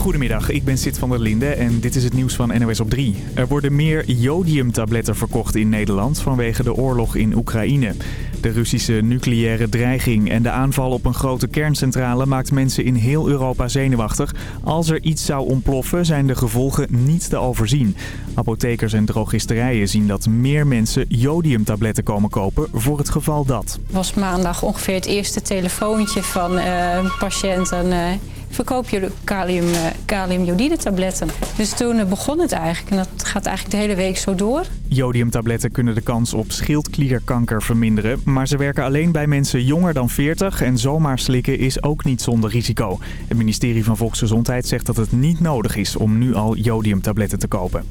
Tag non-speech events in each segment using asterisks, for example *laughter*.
Goedemiddag, ik ben Sid van der Linde en dit is het nieuws van NOS op 3. Er worden meer jodiumtabletten verkocht in Nederland vanwege de oorlog in Oekraïne. De Russische nucleaire dreiging en de aanval op een grote kerncentrale maakt mensen in heel Europa zenuwachtig. Als er iets zou ontploffen zijn de gevolgen niet te overzien. Apothekers en drogisterijen zien dat meer mensen jodiumtabletten komen kopen voor het geval dat. Was maandag ongeveer het eerste telefoontje van uh, een patiënt... En, uh, verkoop je kalium, uh, kaliumjodide tabletten. Dus toen begon het eigenlijk en dat gaat eigenlijk de hele week zo door. Jodiumtabletten kunnen de kans op schildklierkanker verminderen. Maar ze werken alleen bij mensen jonger dan 40 en zomaar slikken is ook niet zonder risico. Het ministerie van Volksgezondheid zegt dat het niet nodig is om nu al jodiumtabletten te kopen.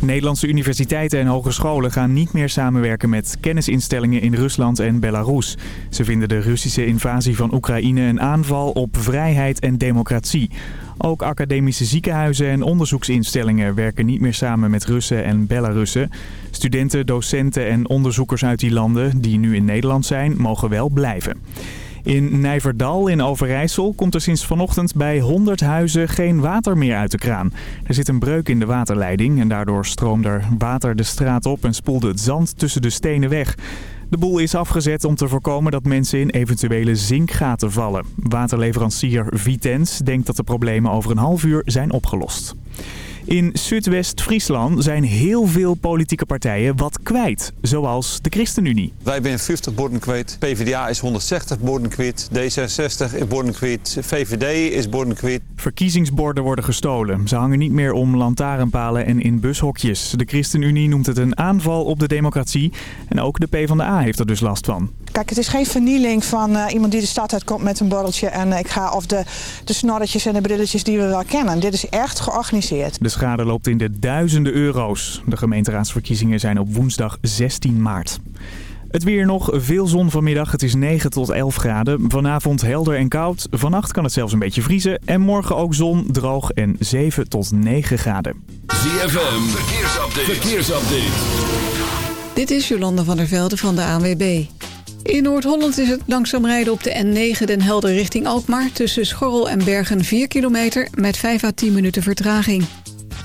Nederlandse universiteiten en hogescholen gaan niet meer samenwerken met kennisinstellingen in Rusland en Belarus. Ze vinden de Russische invasie van Oekraïne een aanval op vrijheid en democratie. Ook academische ziekenhuizen en onderzoeksinstellingen werken niet meer samen met Russen en Belarussen. Studenten, docenten en onderzoekers uit die landen die nu in Nederland zijn, mogen wel blijven. In Nijverdal in Overijssel komt er sinds vanochtend bij 100 huizen geen water meer uit de kraan. Er zit een breuk in de waterleiding en daardoor stroomde er water de straat op en spoelde het zand tussen de stenen weg. De boel is afgezet om te voorkomen dat mensen in eventuele zinkgaten vallen. Waterleverancier Vitens denkt dat de problemen over een half uur zijn opgelost. In Zuidwest-Friesland zijn heel veel politieke partijen wat kwijt, zoals de ChristenUnie. Wij zijn 50 borden kwijt, PvdA is 160 borden kwijt, D66 is borden kwijt, VVD is borden kwijt. Verkiezingsborden worden gestolen. Ze hangen niet meer om lantaarnpalen en in bushokjes. De ChristenUnie noemt het een aanval op de democratie en ook de PvdA heeft er dus last van. Kijk, het is geen vernieling van uh, iemand die de stad uitkomt met een borreltje en uh, ik ga of de, de snorretjes en de brilletjes die we wel kennen. Dit is echt georganiseerd. Schade loopt in de duizenden euro's. De gemeenteraadsverkiezingen zijn op woensdag 16 maart. Het weer nog, veel zon vanmiddag. Het is 9 tot 11 graden. Vanavond helder en koud. Vannacht kan het zelfs een beetje vriezen. En morgen ook zon, droog en 7 tot 9 graden. ZFM, verkeersupdate. verkeersupdate. Dit is Jolanda van der Velde van de ANWB. In Noord-Holland is het langzaam rijden op de N9 Den Helder richting Alkmaar... tussen Schorrel en Bergen 4 kilometer met 5 à 10 minuten vertraging.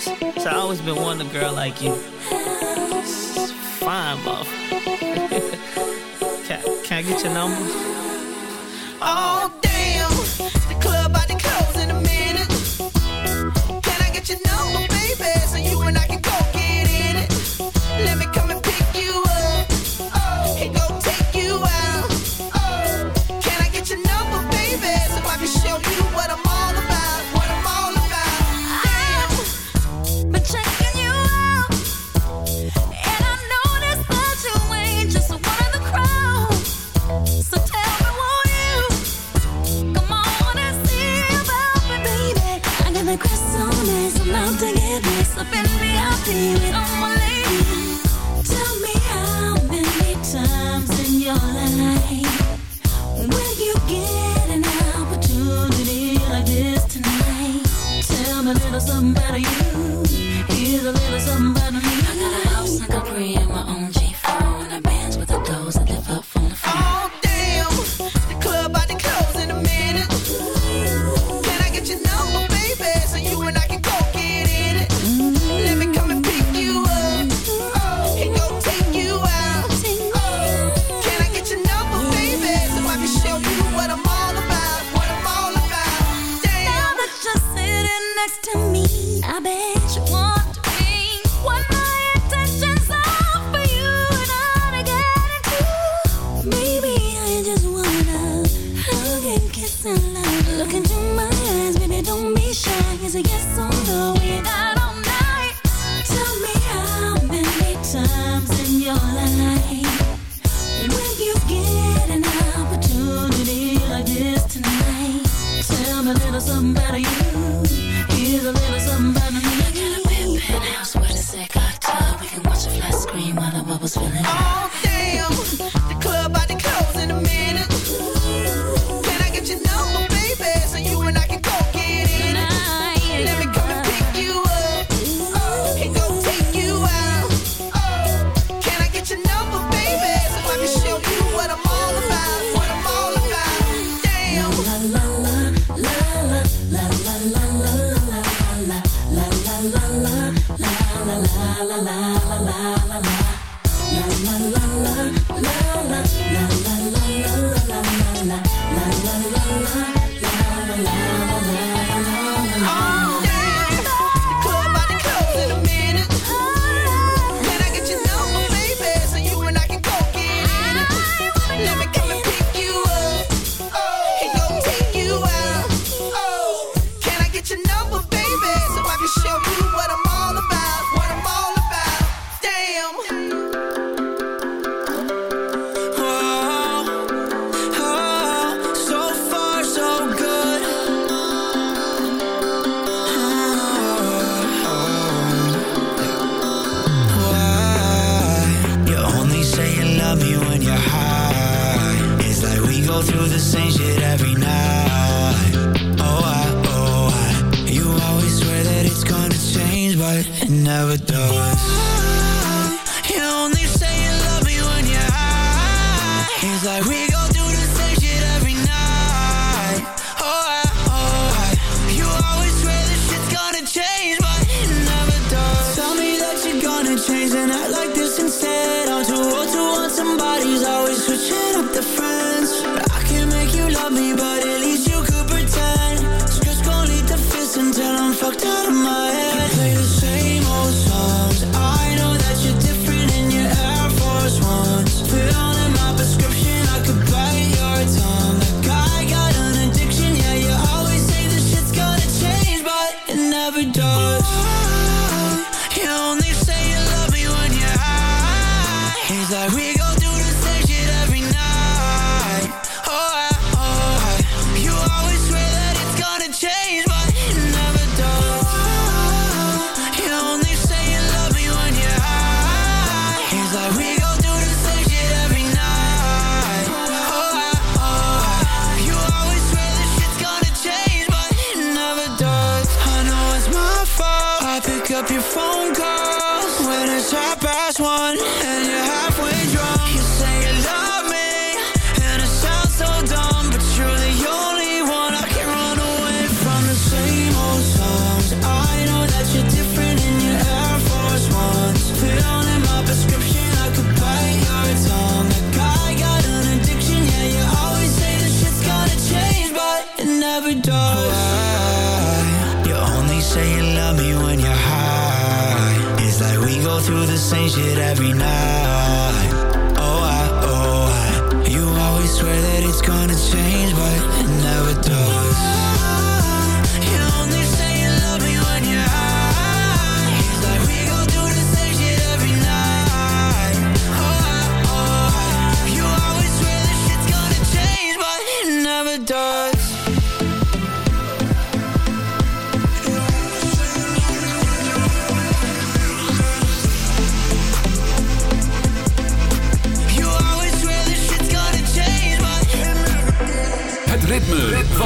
So I always been wanting a girl like you. Fine, buff. *laughs* can, can I get your number? Oh, damn. The club about to close in a minute. Can I get your number, baby? So you and I can go get in it. Let me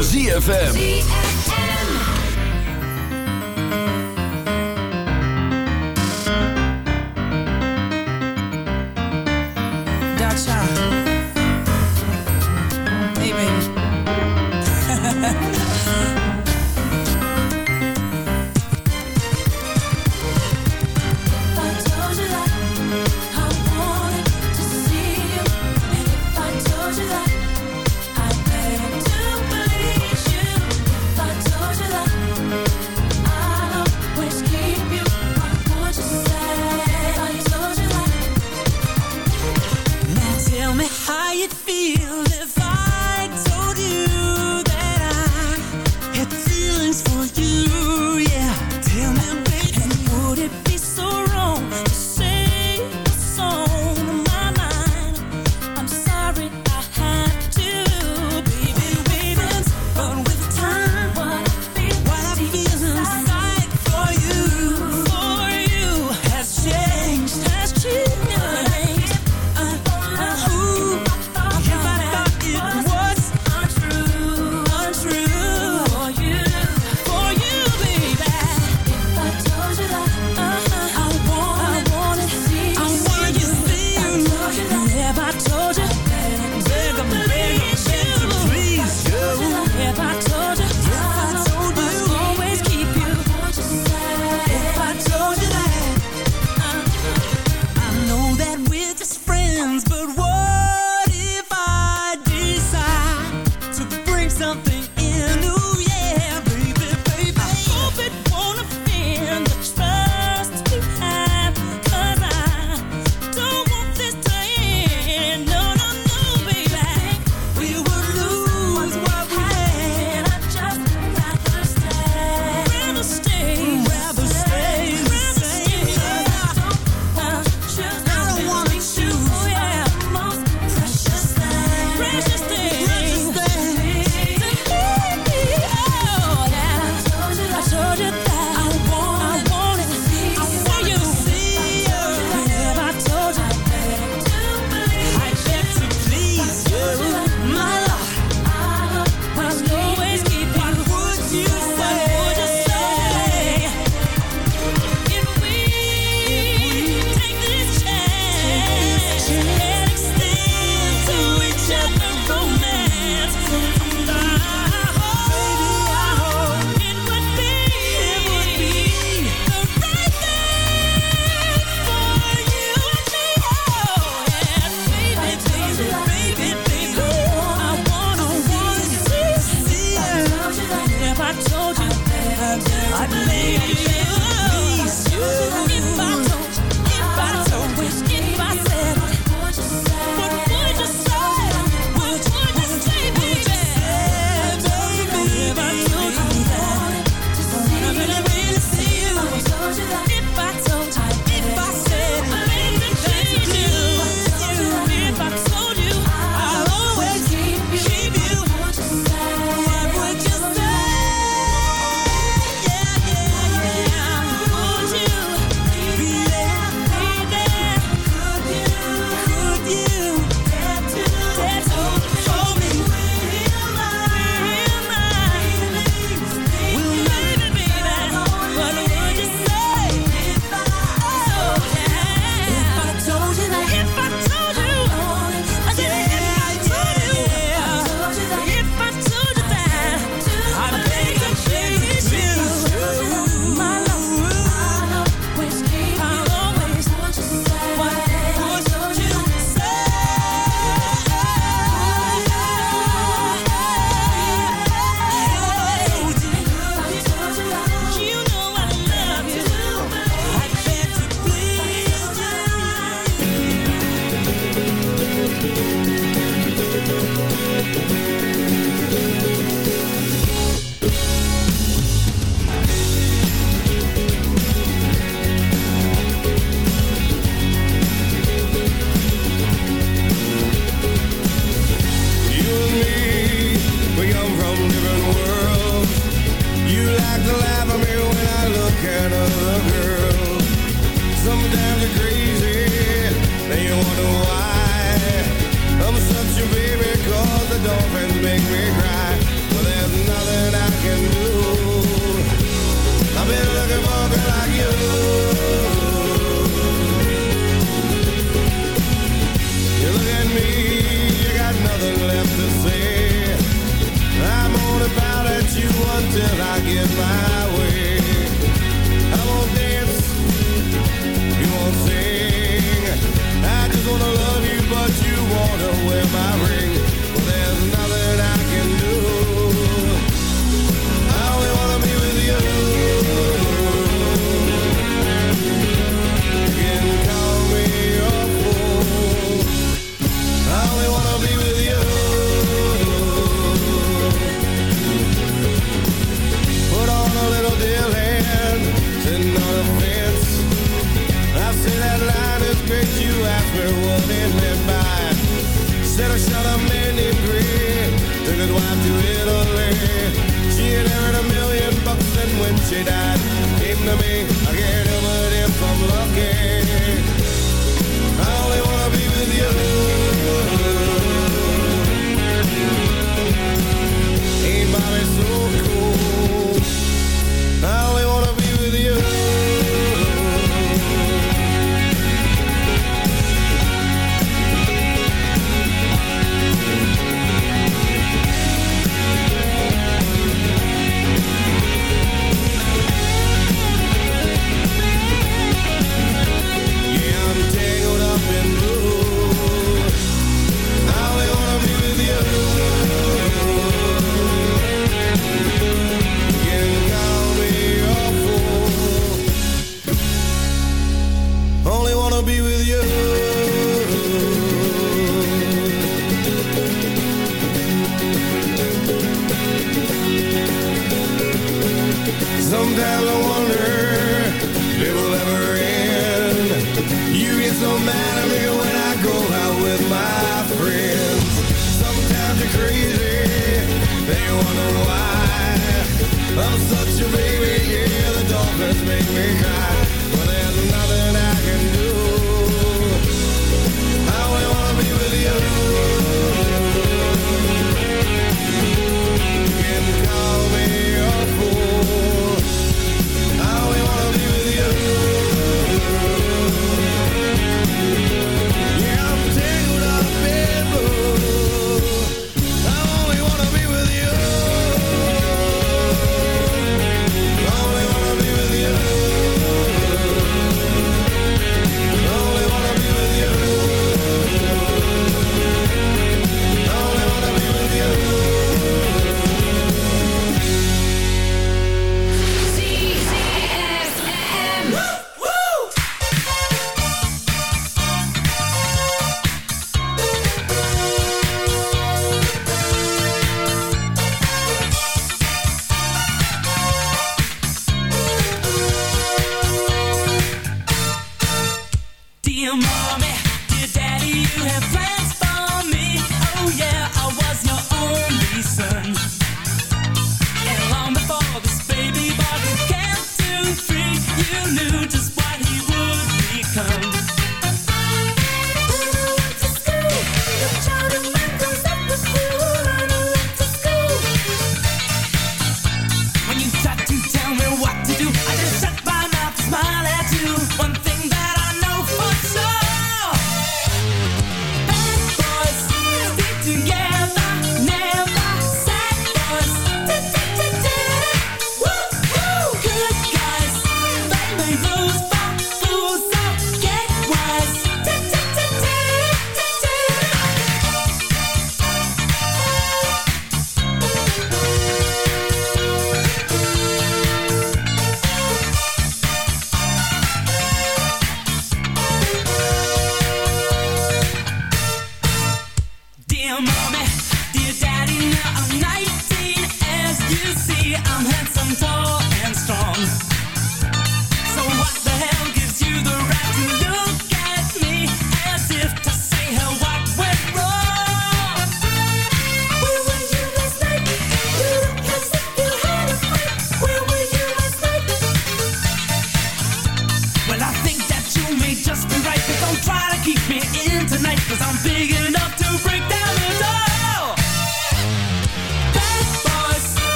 ZFM.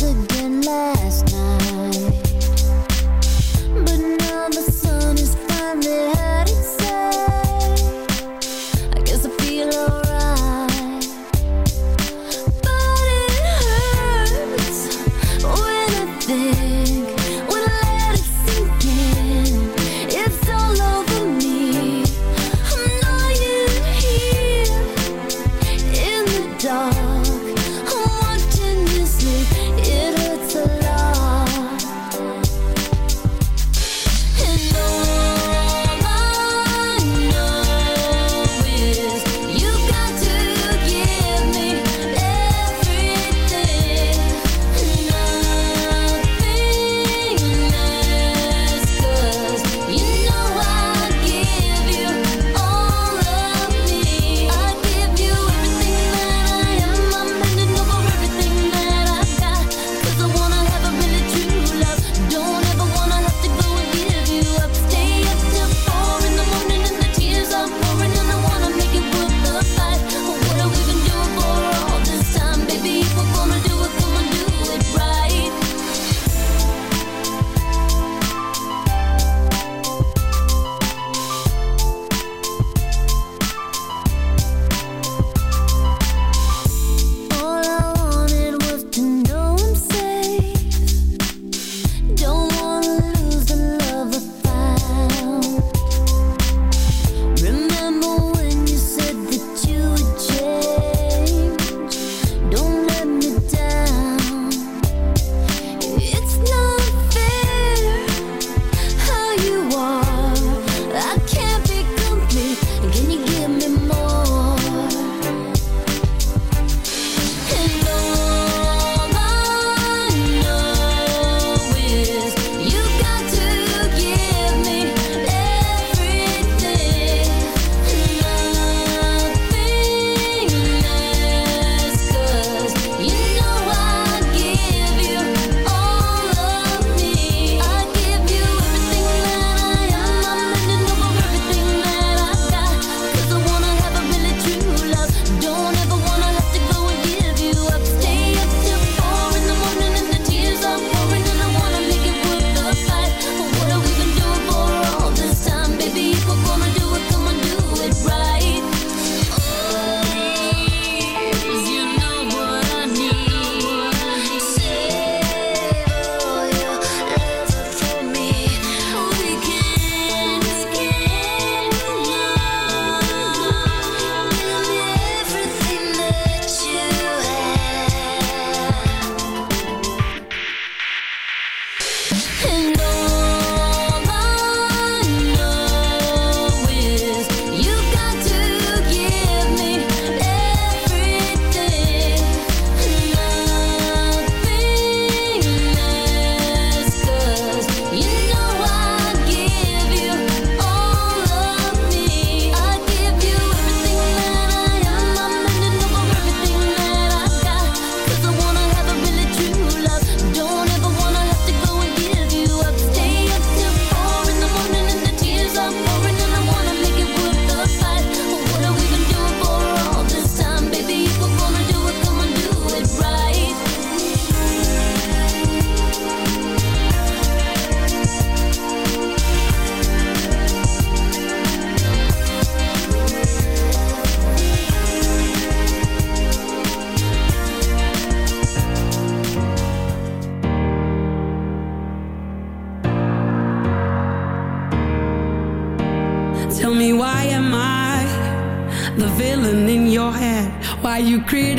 the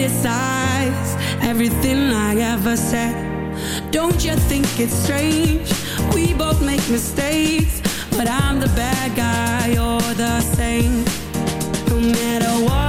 criticize everything I ever said. Don't you think it's strange? We both make mistakes, but I'm the bad guy, you're the same. No matter what.